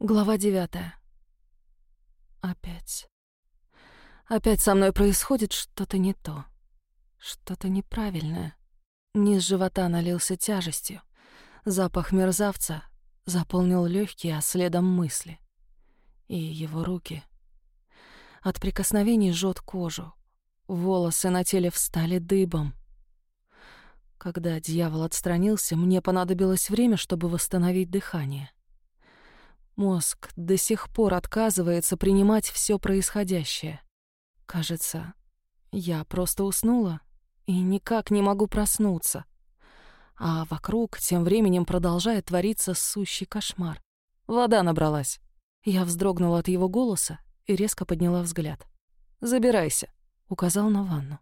Глава девятая. Опять. Опять со мной происходит что-то не то. Что-то неправильное. Низ живота налился тяжестью. Запах мерзавца заполнил легкие, а следом мысли. И его руки. От прикосновений жжет кожу. Волосы на теле встали дыбом. Когда дьявол отстранился, мне понадобилось время, чтобы восстановить дыхание. Мозг до сих пор отказывается принимать все происходящее. Кажется, я просто уснула и никак не могу проснуться. А вокруг тем временем продолжает твориться сущий кошмар. Вода набралась. Я вздрогнула от его голоса и резко подняла взгляд. «Забирайся», — указал на ванну.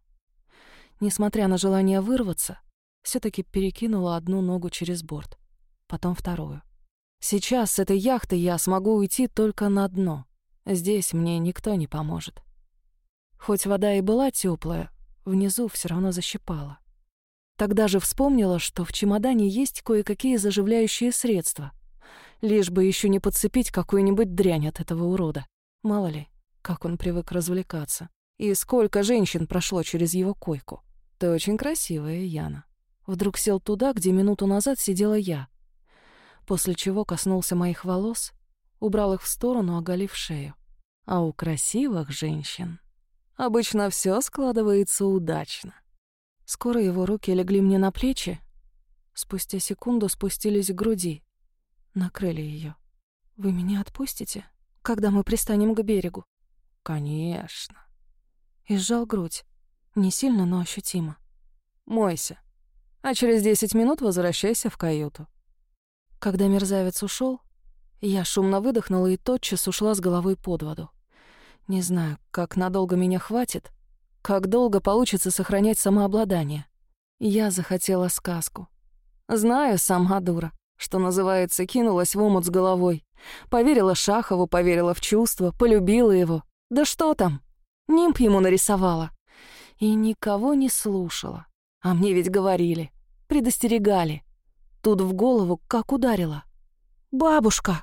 Несмотря на желание вырваться, все таки перекинула одну ногу через борт, потом вторую. Сейчас с этой яхты я смогу уйти только на дно. Здесь мне никто не поможет. Хоть вода и была теплая, внизу все равно защипала. Тогда же вспомнила, что в чемодане есть кое-какие заживляющие средства. Лишь бы еще не подцепить какую-нибудь дрянь от этого урода. Мало ли, как он привык развлекаться. И сколько женщин прошло через его койку. Ты очень красивая, Яна. Вдруг сел туда, где минуту назад сидела я, после чего коснулся моих волос, убрал их в сторону, оголив шею. А у красивых женщин обычно все складывается удачно. Скоро его руки легли мне на плечи, спустя секунду спустились к груди, накрыли ее. «Вы меня отпустите, когда мы пристанем к берегу?» «Конечно». И сжал грудь, не сильно, но ощутимо. «Мойся, а через десять минут возвращайся в каюту». Когда мерзавец ушел, я шумно выдохнула и тотчас ушла с головой под воду. Не знаю, как надолго меня хватит, как долго получится сохранять самообладание. Я захотела сказку. Знаю, сама дура, что называется, кинулась в омут с головой. Поверила Шахову, поверила в чувства, полюбила его. Да что там? Нимб ему нарисовала. И никого не слушала. А мне ведь говорили, предостерегали. Тут в голову как ударило. «Бабушка!»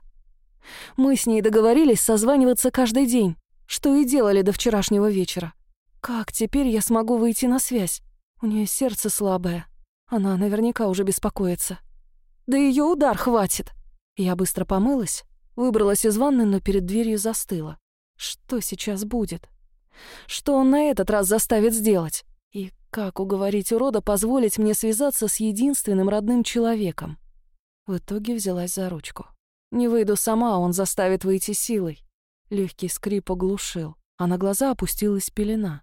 Мы с ней договорились созваниваться каждый день, что и делали до вчерашнего вечера. Как теперь я смогу выйти на связь? У нее сердце слабое. Она наверняка уже беспокоится. Да ее удар хватит. Я быстро помылась, выбралась из ванны, но перед дверью застыла. Что сейчас будет? Что он на этот раз заставит сделать? И как уговорить урода позволить мне связаться с единственным родным человеком? В итоге взялась за ручку. Не выйду сама, он заставит выйти силой. Легкий скрип оглушил, а на глаза опустилась пелена.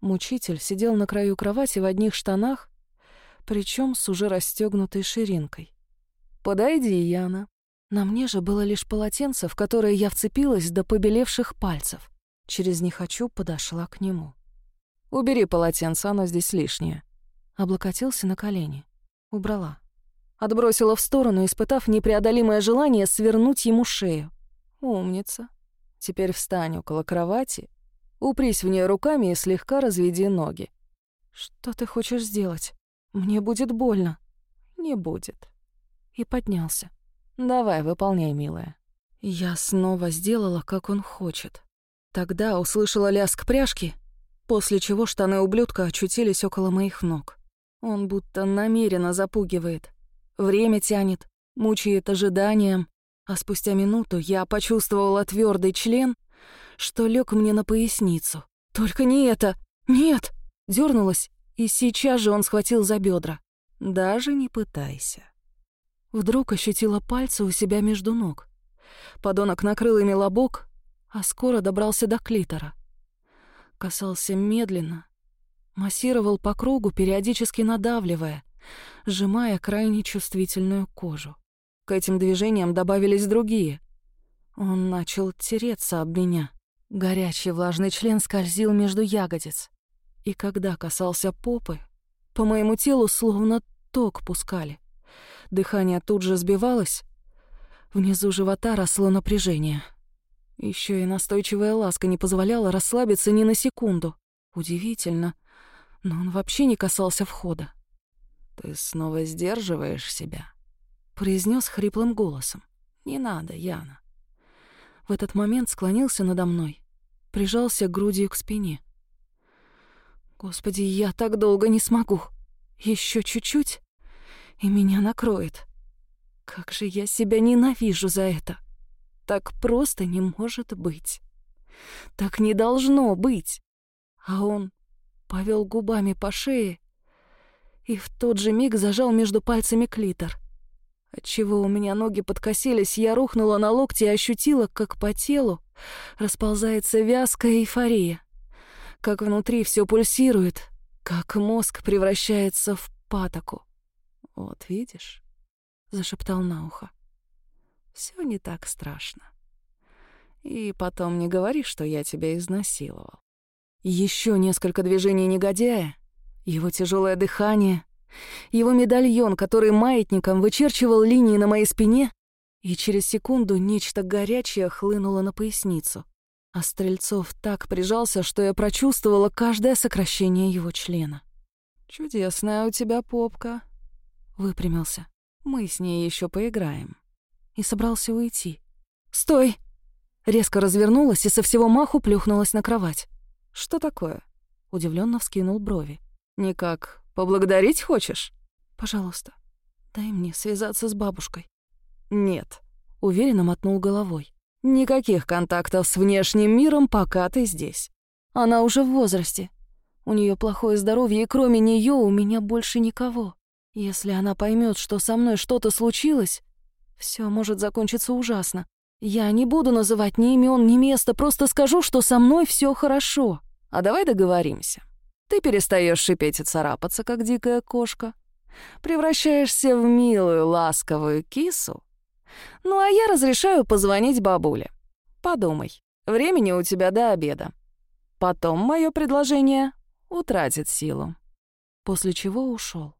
Мучитель сидел на краю кровати в одних штанах, причем с уже расстегнутой ширинкой. «Подойди, Яна». На мне же было лишь полотенце, в которое я вцепилась до побелевших пальцев. Через «не хочу» подошла к нему. «Убери полотенце, оно здесь лишнее». Облокотился на колени. Убрала. Отбросила в сторону, испытав непреодолимое желание свернуть ему шею. «Умница. Теперь встань около кровати, упрись в нее руками и слегка разведи ноги». «Что ты хочешь сделать? Мне будет больно». «Не будет». И поднялся. «Давай, выполняй, милая». Я снова сделала, как он хочет. Тогда услышала лязг пряжки после чего штаны ублюдка очутились около моих ног. Он будто намеренно запугивает. Время тянет, мучает ожиданием, а спустя минуту я почувствовала твердый член, что лег мне на поясницу. «Только не это! Нет!» Дернулась, и сейчас же он схватил за бедра. «Даже не пытайся». Вдруг ощутила пальцы у себя между ног. Подонок накрыл ими лобок, а скоро добрался до клитора. Касался медленно, массировал по кругу, периодически надавливая, сжимая крайне чувствительную кожу. К этим движениям добавились другие. Он начал тереться об меня. Горячий влажный член скользил между ягодиц. И когда касался попы, по моему телу словно ток пускали. Дыхание тут же сбивалось. Внизу живота росло напряжение — еще и настойчивая ласка не позволяла расслабиться ни на секунду. Удивительно, но он вообще не касался входа. «Ты снова сдерживаешь себя», — произнес хриплым голосом. «Не надо, Яна. в этот момент склонился надо мной, прижался грудью к спине. Господи, я так долго не смогу. Еще чуть-чуть, и меня накроет. Как же я себя ненавижу за это. Так просто не может быть. Так не должно быть. А он повел губами по шее и в тот же миг зажал между пальцами клитор. Отчего у меня ноги подкосились, я рухнула на локти и ощутила, как по телу расползается вязкая эйфория, как внутри все пульсирует, как мозг превращается в патоку. «Вот видишь?» — зашептал на ухо. Все не так страшно. И потом не говори, что я тебя изнасиловал. Еще несколько движений негодяя, его тяжелое дыхание, его медальон, который маятником вычерчивал линии на моей спине, и через секунду нечто горячее хлынуло на поясницу. А Стрельцов так прижался, что я прочувствовала каждое сокращение его члена. «Чудесная у тебя попка», — выпрямился. «Мы с ней еще поиграем». И собрался уйти. «Стой!» Резко развернулась и со всего маху плюхнулась на кровать. «Что такое?» — удивленно вскинул брови. «Никак поблагодарить хочешь?» «Пожалуйста, дай мне связаться с бабушкой». «Нет», — уверенно мотнул головой. «Никаких контактов с внешним миром, пока ты здесь. Она уже в возрасте. У нее плохое здоровье, и кроме нее у меня больше никого. Если она поймет, что со мной что-то случилось, все может закончиться ужасно. Я не буду называть ни имен, ни места, просто скажу, что со мной все хорошо. А давай договоримся. Ты перестаешь шипеть и царапаться, как дикая кошка. Превращаешься в милую, ласковую кису. Ну а я разрешаю позвонить бабуле. Подумай, времени у тебя до обеда. Потом мое предложение утратит силу. После чего ушел.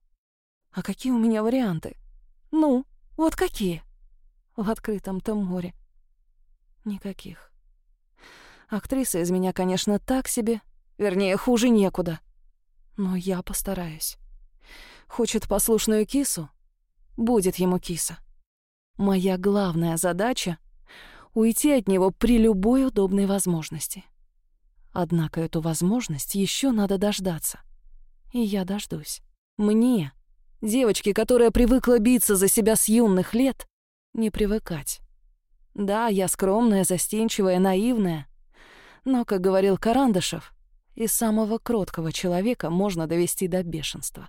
А какие у меня варианты? Ну, вот какие? В открытом-то море. Никаких. Актриса из меня, конечно, так себе. Вернее, хуже некуда. Но я постараюсь. Хочет послушную кису? Будет ему киса. Моя главная задача — уйти от него при любой удобной возможности. Однако эту возможность еще надо дождаться. И я дождусь. Мне, девочке, которая привыкла биться за себя с юных лет, не привыкать. Да, я скромная, застенчивая, наивная. Но, как говорил Карандашев, и самого кроткого человека можно довести до бешенства.